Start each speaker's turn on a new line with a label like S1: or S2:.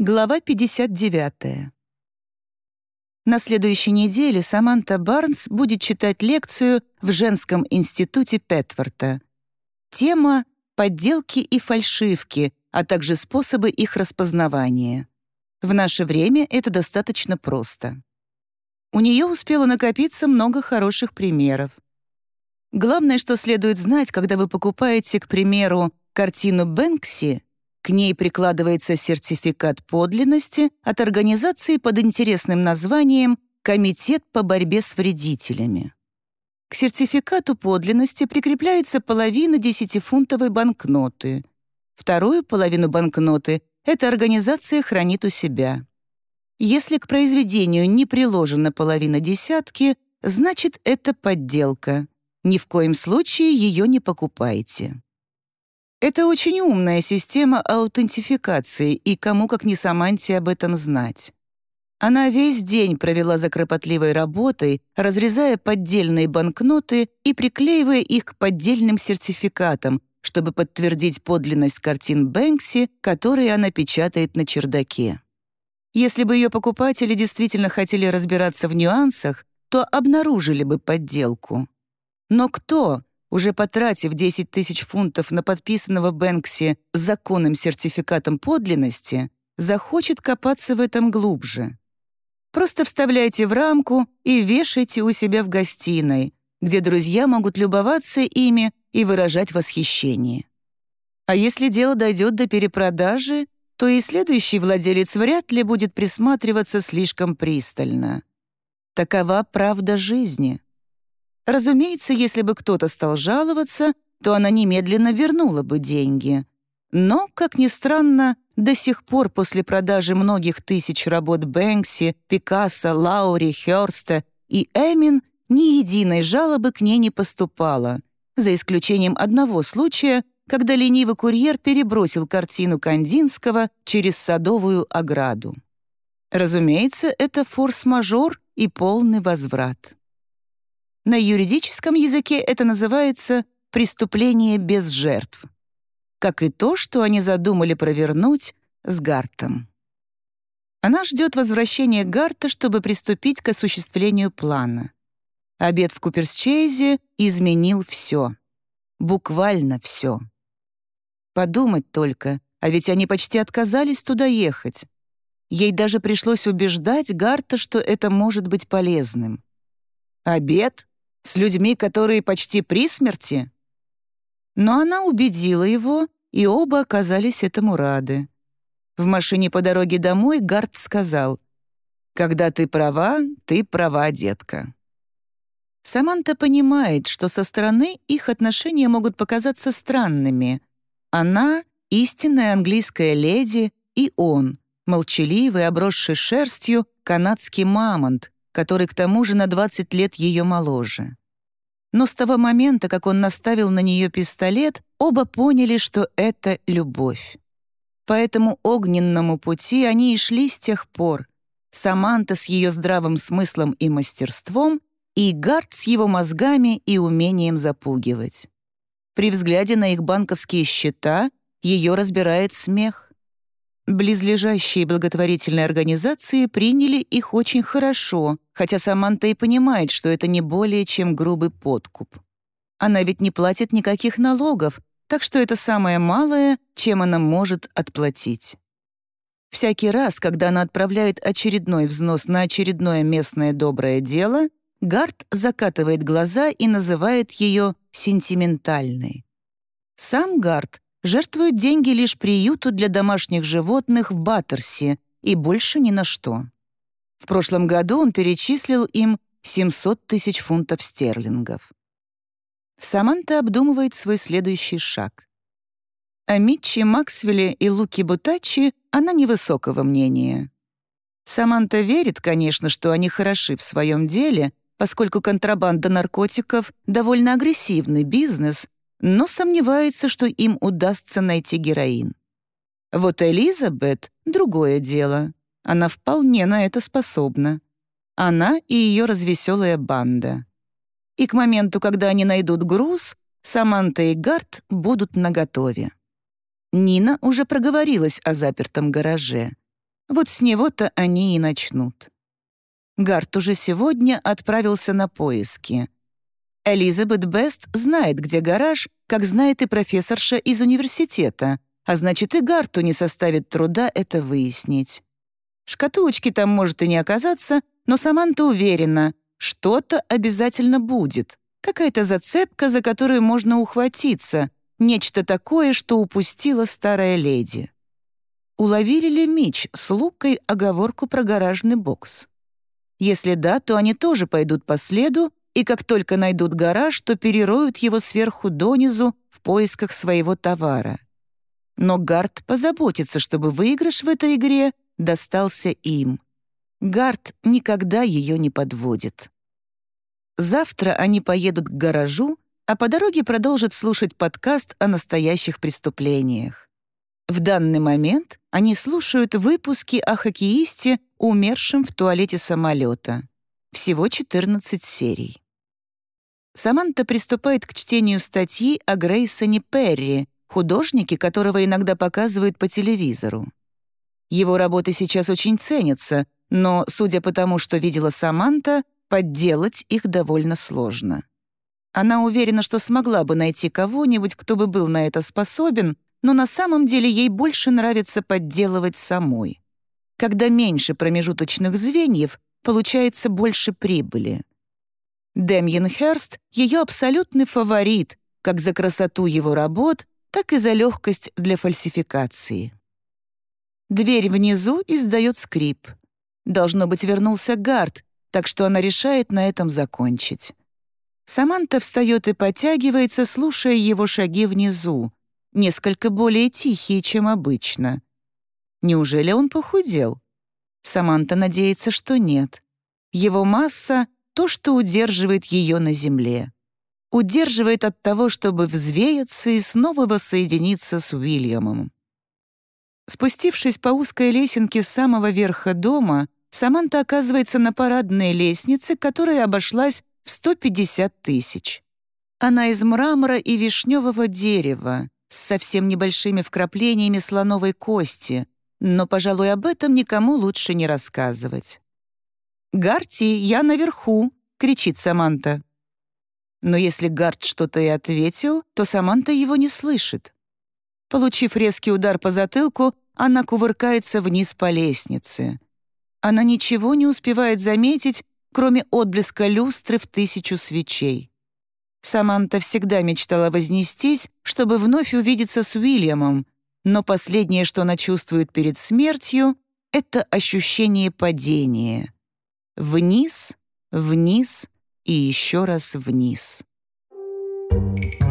S1: Глава 59. На следующей неделе Саманта Барнс будет читать лекцию в женском институте Петворта. Тема «Подделки и фальшивки», а также способы их распознавания. В наше время это достаточно просто. У нее успело накопиться много хороших примеров. Главное, что следует знать, когда вы покупаете, к примеру, картину Бэнкси, к ней прикладывается сертификат подлинности от организации под интересным названием «Комитет по борьбе с вредителями». К сертификату подлинности прикрепляется половина десятифунтовой банкноты. Вторую половину банкноты эта организация хранит у себя. Если к произведению не приложена половина десятки, значит, это подделка. Ни в коем случае ее не покупайте. Это очень умная система аутентификации, и кому как не Саманти об этом знать. Она весь день провела за кропотливой работой, разрезая поддельные банкноты и приклеивая их к поддельным сертификатам, чтобы подтвердить подлинность картин Бэнкси, которые она печатает на чердаке. Если бы ее покупатели действительно хотели разбираться в нюансах, то обнаружили бы подделку. Но кто, уже потратив 10 тысяч фунтов на подписанного Бэнкси законным сертификатом подлинности, захочет копаться в этом глубже. Просто вставляйте в рамку и вешайте у себя в гостиной, где друзья могут любоваться ими и выражать восхищение. А если дело дойдет до перепродажи, то и следующий владелец вряд ли будет присматриваться слишком пристально. Такова правда жизни. Разумеется, если бы кто-то стал жаловаться, то она немедленно вернула бы деньги. Но, как ни странно, до сих пор после продажи многих тысяч работ Бэнкси, Пикассо, Лаури, Хёрста и Эмин ни единой жалобы к ней не поступало, за исключением одного случая, когда ленивый курьер перебросил картину Кандинского через садовую ограду. Разумеется, это форс-мажор и полный возврат. На юридическом языке это называется «преступление без жертв», как и то, что они задумали провернуть с Гартом. Она ждет возвращения Гарта, чтобы приступить к осуществлению плана. Обед в Куперсчейзе изменил все. Буквально все. Подумать только, а ведь они почти отказались туда ехать. Ей даже пришлось убеждать Гарта, что это может быть полезным. Обед с людьми, которые почти при смерти? Но она убедила его, и оба оказались этому рады. В машине по дороге домой Гард сказал, «Когда ты права, ты права, детка». Саманта понимает, что со стороны их отношения могут показаться странными. Она — истинная английская леди, и он — молчаливый, обросший шерстью, канадский мамонт, который к тому же на 20 лет ее моложе. Но с того момента, как он наставил на нее пистолет, оба поняли, что это любовь. По этому огненному пути они и шли с тех пор. Саманта с ее здравым смыслом и мастерством, и Гард с его мозгами и умением запугивать. При взгляде на их банковские счета ее разбирает смех. Близлежащие благотворительные организации приняли их очень хорошо, хотя Саманта и понимает, что это не более чем грубый подкуп. Она ведь не платит никаких налогов, так что это самое малое, чем она может отплатить. Всякий раз, когда она отправляет очередной взнос на очередное местное доброе дело, Гард закатывает глаза и называет ее сентиментальной. Сам Гард жертвуют деньги лишь приюту для домашних животных в Баттерсе и больше ни на что. В прошлом году он перечислил им 700 тысяч фунтов стерлингов. Саманта обдумывает свой следующий шаг. О Митчи Максвелле и Луки Бутачи она невысокого мнения. Саманта верит, конечно, что они хороши в своем деле, поскольку контрабанда наркотиков — довольно агрессивный бизнес, но сомневается, что им удастся найти героин. Вот Элизабет — другое дело. Она вполне на это способна. Она и ее развеселая банда. И к моменту, когда они найдут груз, Саманта и Гарт будут наготове. Нина уже проговорилась о запертом гараже. Вот с него-то они и начнут. Гарт уже сегодня отправился на поиски. Элизабет Бест знает, где гараж, как знает и профессорша из университета, а значит и Гарту не составит труда это выяснить. Шкатулочки там может и не оказаться, но Саманта уверена, что-то обязательно будет, какая-то зацепка, за которую можно ухватиться, нечто такое, что упустила старая леди. Уловили ли Мич с Лукой оговорку про гаражный бокс? Если да, то они тоже пойдут по следу, и как только найдут гараж, то перероют его сверху донизу в поисках своего товара. Но Гард позаботится, чтобы выигрыш в этой игре достался им. Гард никогда ее не подводит. Завтра они поедут к гаражу, а по дороге продолжат слушать подкаст о настоящих преступлениях. В данный момент они слушают выпуски о хоккеисте, умершем в туалете самолета. Всего 14 серий. Саманта приступает к чтению статьи о Грейсоне Перри, художнике, которого иногда показывают по телевизору. Его работы сейчас очень ценятся, но, судя по тому, что видела Саманта, подделать их довольно сложно. Она уверена, что смогла бы найти кого-нибудь, кто бы был на это способен, но на самом деле ей больше нравится подделывать самой. Когда меньше промежуточных звеньев, получается больше прибыли. Дэмьен Херст — ее абсолютный фаворит, как за красоту его работ, так и за легкость для фальсификации. Дверь внизу издает скрип. Должно быть, вернулся Гард, так что она решает на этом закончить. Саманта встает и подтягивается, слушая его шаги внизу, несколько более тихие, чем обычно. Неужели он похудел? Саманта надеется, что нет. Его масса — то, что удерживает ее на земле. Удерживает от того, чтобы взвеяться и снова воссоединиться с Уильямом. Спустившись по узкой лесенке с самого верха дома, Саманта оказывается на парадной лестнице, которая обошлась в 150 тысяч. Она из мрамора и вишневого дерева, с совсем небольшими вкраплениями слоновой кости, но, пожалуй, об этом никому лучше не рассказывать. «Гарти, я наверху!» — кричит Саманта. Но если Гарт что-то и ответил, то Саманта его не слышит. Получив резкий удар по затылку, она кувыркается вниз по лестнице. Она ничего не успевает заметить, кроме отблеска люстры в тысячу свечей. Саманта всегда мечтала вознестись, чтобы вновь увидеться с Уильямом, но последнее, что она чувствует перед смертью, — это ощущение падения. Вниз, вниз и еще раз вниз. Thank you.